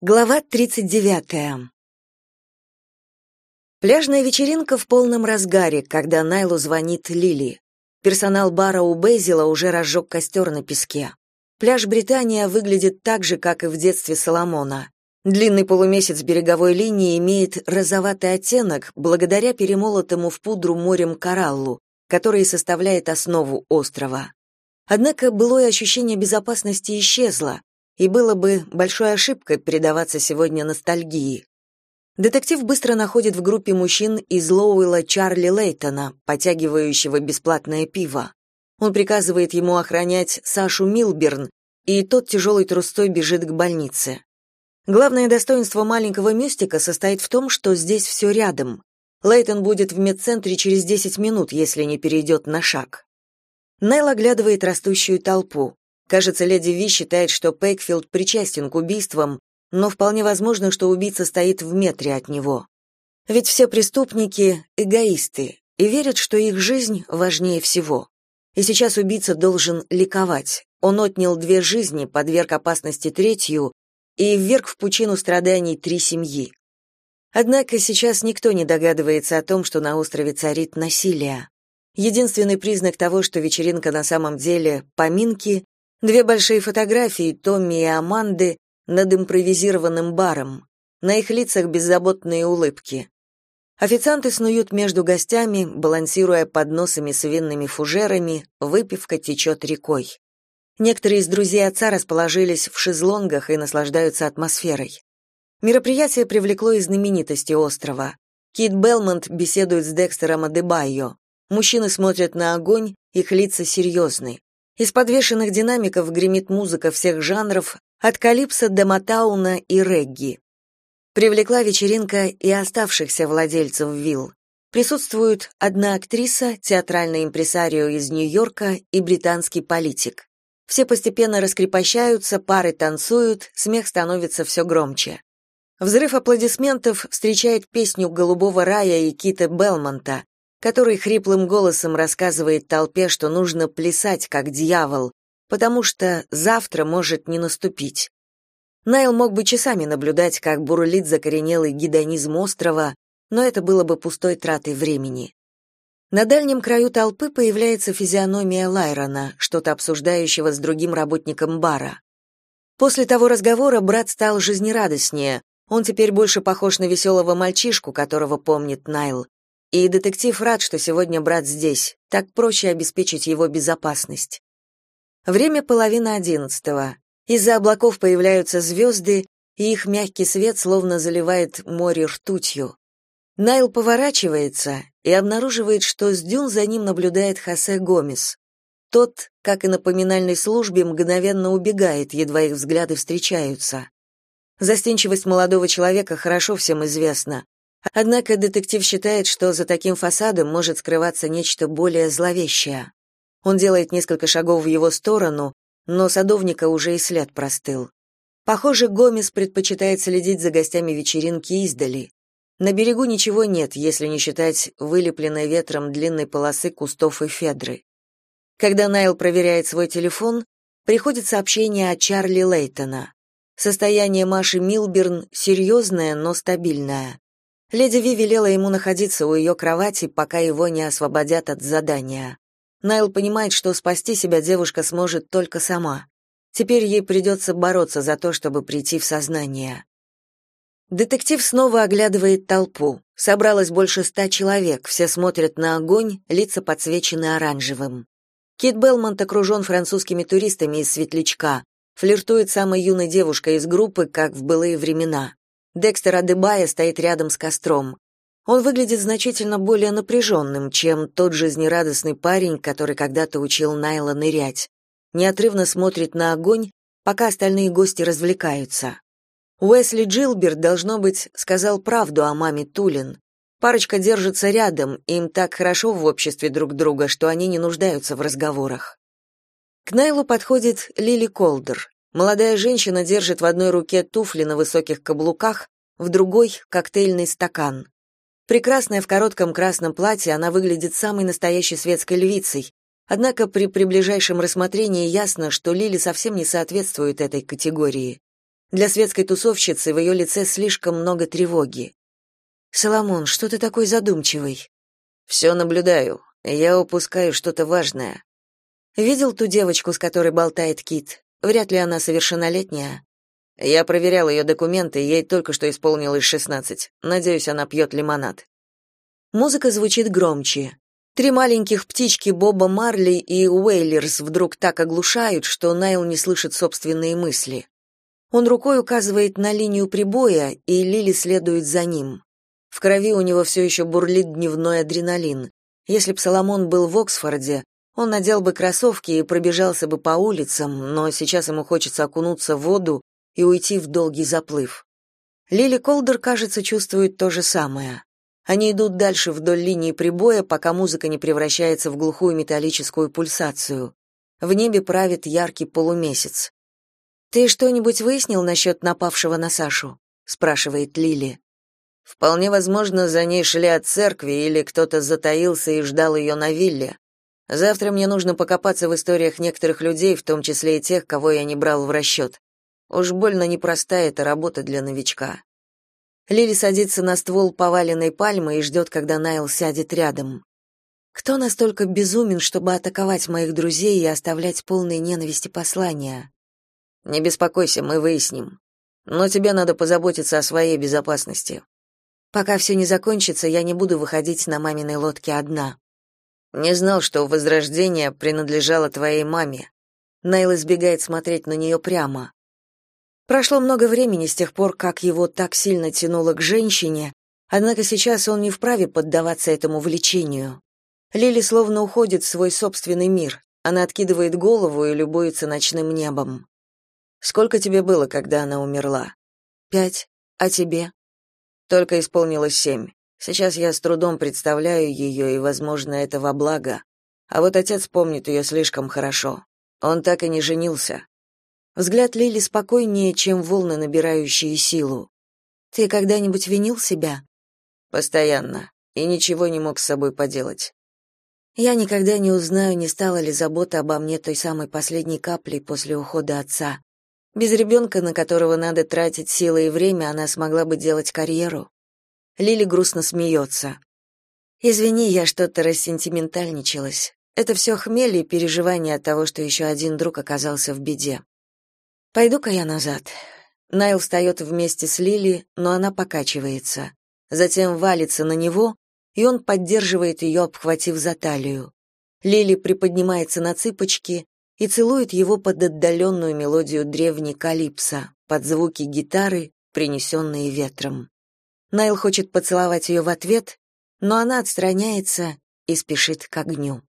Глава 39. Пляжная вечеринка в полном разгаре, когда Найлу звонит Лили. Персонал бара у Бейзила уже разжег костер на песке. Пляж Британия выглядит так же, как и в детстве Соломона. Длинный полумесяц береговой линии имеет розоватый оттенок благодаря перемолотому в пудру морем кораллу, который составляет основу острова. Однако былое ощущение безопасности исчезло, и было бы большой ошибкой предаваться сегодня ностальгии. Детектив быстро находит в группе мужчин из Лоуэлла Чарли Лейтона, потягивающего бесплатное пиво. Он приказывает ему охранять Сашу Милберн, и тот тяжелой трустой бежит к больнице. Главное достоинство маленького мюстика состоит в том, что здесь все рядом. Лейтон будет в медцентре через 10 минут, если не перейдет на шаг. Найл оглядывает растущую толпу. Кажется, леди Ви считает, что Пейкфилд причастен к убийствам, но вполне возможно, что убийца стоит в метре от него. Ведь все преступники — эгоисты и верят, что их жизнь важнее всего. И сейчас убийца должен ликовать. Он отнял две жизни, подверг опасности третью и вверг в пучину страданий три семьи. Однако сейчас никто не догадывается о том, что на острове царит насилие. Единственный признак того, что вечеринка на самом деле поминки, Две большие фотографии Томми и Аманды над импровизированным баром. На их лицах беззаботные улыбки. Официанты снуют между гостями, балансируя подносами с винными фужерами, выпивка течет рекой. Некоторые из друзей отца расположились в шезлонгах и наслаждаются атмосферой. Мероприятие привлекло и знаменитости острова. Кит Белмонт беседует с Декстером Адебайо. Мужчины смотрят на огонь, их лица серьезны. Из подвешенных динамиков гремит музыка всех жанров, от калипсо до мотауна и регги. Привлекла вечеринка и оставшихся владельцев вилл. Присутствуют одна актриса, театральный импресарио из Нью-Йорка и британский политик. Все постепенно раскрепощаются, пары танцуют, смех становится все громче. Взрыв аплодисментов встречает песню «Голубого рая» и Кита Белмонта, который хриплым голосом рассказывает толпе, что нужно плясать как дьявол, потому что завтра может не наступить. Найл мог бы часами наблюдать, как бурлит закоренелый гедонизм острова, но это было бы пустой тратой времени. На дальнем краю толпы появляется физиономия Лайрона, что-то обсуждающего с другим работником бара. После того разговора брат стал жизнерадостнее, он теперь больше похож на веселого мальчишку, которого помнит Найл. И детектив рад, что сегодня брат здесь, так проще обеспечить его безопасность. Время половина одиннадцатого. Из-за облаков появляются звезды, и их мягкий свет словно заливает море ртутью. Найл поворачивается и обнаруживает, что с дюн за ним наблюдает Хосе Гомес. Тот, как и на поминальной службе, мгновенно убегает, едва их взгляды встречаются. Застенчивость молодого человека хорошо всем известна, Однако детектив считает, что за таким фасадом может скрываться нечто более зловещее. Он делает несколько шагов в его сторону, но садовника уже и след простыл. Похоже, Гомес предпочитает следить за гостями вечеринки издали. На берегу ничего нет, если не считать вылепленной ветром длинной полосы кустов и федры. Когда Найл проверяет свой телефон, приходит сообщение от Чарли Лейтона. Состояние Маши Милберн серьезное, но стабильное. Леди Ви велела ему находиться у ее кровати, пока его не освободят от задания. Найл понимает, что спасти себя девушка сможет только сама. Теперь ей придется бороться за то, чтобы прийти в сознание. Детектив снова оглядывает толпу. Собралось больше ста человек, все смотрят на огонь, лица подсвечены оранжевым. Кит Белмонт окружен французскими туристами из Светлячка, флиртует самой юной девушкой из группы, как в былые времена. Декстер Адебая стоит рядом с костром. Он выглядит значительно более напряженным, чем тот жизнерадостный парень, который когда-то учил Найла нырять. Неотрывно смотрит на огонь, пока остальные гости развлекаются. Уэсли Джилберт, должно быть, сказал правду о маме Тулин. Парочка держится рядом, им так хорошо в обществе друг друга, что они не нуждаются в разговорах. К Найлу подходит Лили Колдер. Молодая женщина держит в одной руке туфли на высоких каблуках, в другой — коктейльный стакан. Прекрасная в коротком красном платье, она выглядит самой настоящей светской львицей, однако при приближайшем рассмотрении ясно, что Лили совсем не соответствует этой категории. Для светской тусовщицы в ее лице слишком много тревоги. «Соломон, что ты такой задумчивый?» «Все наблюдаю. Я упускаю что-то важное». «Видел ту девочку, с которой болтает Кит? Вряд ли она совершеннолетняя». «Я проверял ее документы, ей только что исполнилось шестнадцать. Надеюсь, она пьет лимонад». Музыка звучит громче. Три маленьких птички Боба Марли и Уэйлерс вдруг так оглушают, что Найл не слышит собственные мысли. Он рукой указывает на линию прибоя, и Лили следует за ним. В крови у него все еще бурлит дневной адреналин. Если б Соломон был в Оксфорде, он надел бы кроссовки и пробежался бы по улицам, но сейчас ему хочется окунуться в воду и уйти в долгий заплыв. Лили Колдер, кажется, чувствует то же самое. Они идут дальше вдоль линии прибоя, пока музыка не превращается в глухую металлическую пульсацию. В небе правит яркий полумесяц. «Ты что-нибудь выяснил насчет напавшего на Сашу?» — спрашивает Лили. Вполне возможно, за ней шли от церкви или кто-то затаился и ждал ее на вилле. Завтра мне нужно покопаться в историях некоторых людей, в том числе и тех, кого я не брал в расчет. Уж больно непростая эта работа для новичка. Лили садится на ствол поваленной пальмы и ждет, когда Найл сядет рядом. Кто настолько безумен, чтобы атаковать моих друзей и оставлять полные ненависти послания? Не беспокойся, мы выясним. Но тебе надо позаботиться о своей безопасности. Пока все не закончится, я не буду выходить на маминой лодке одна. Не знал, что возрождение принадлежало твоей маме. Найл избегает смотреть на нее прямо. Прошло много времени с тех пор, как его так сильно тянуло к женщине, однако сейчас он не вправе поддаваться этому влечению. Лили словно уходит в свой собственный мир. Она откидывает голову и любуется ночным небом. Сколько тебе было, когда она умерла? Пять. А тебе? Только исполнилось семь. Сейчас я с трудом представляю ее, и, возможно, это во благо. А вот отец помнит ее слишком хорошо. Он так и не женился. Взгляд Лили спокойнее, чем волны, набирающие силу. Ты когда-нибудь винил себя? Постоянно. И ничего не мог с собой поделать. Я никогда не узнаю, не стала ли забота обо мне той самой последней каплей после ухода отца. Без ребенка, на которого надо тратить силы и время, она смогла бы делать карьеру. Лили грустно смеется. Извини, я что-то рассентиментальничалась. Это все хмель и переживание от того, что еще один друг оказался в беде. Пойду-ка я назад. Найл встает вместе с Лили, но она покачивается. Затем валится на него, и он поддерживает ее, обхватив за талию. Лили приподнимается на цыпочки, и целует его под отдаленную мелодию древней калипсо, под звуки гитары, принесенные ветром. Найл хочет поцеловать ее в ответ, но она отстраняется и спешит к огню.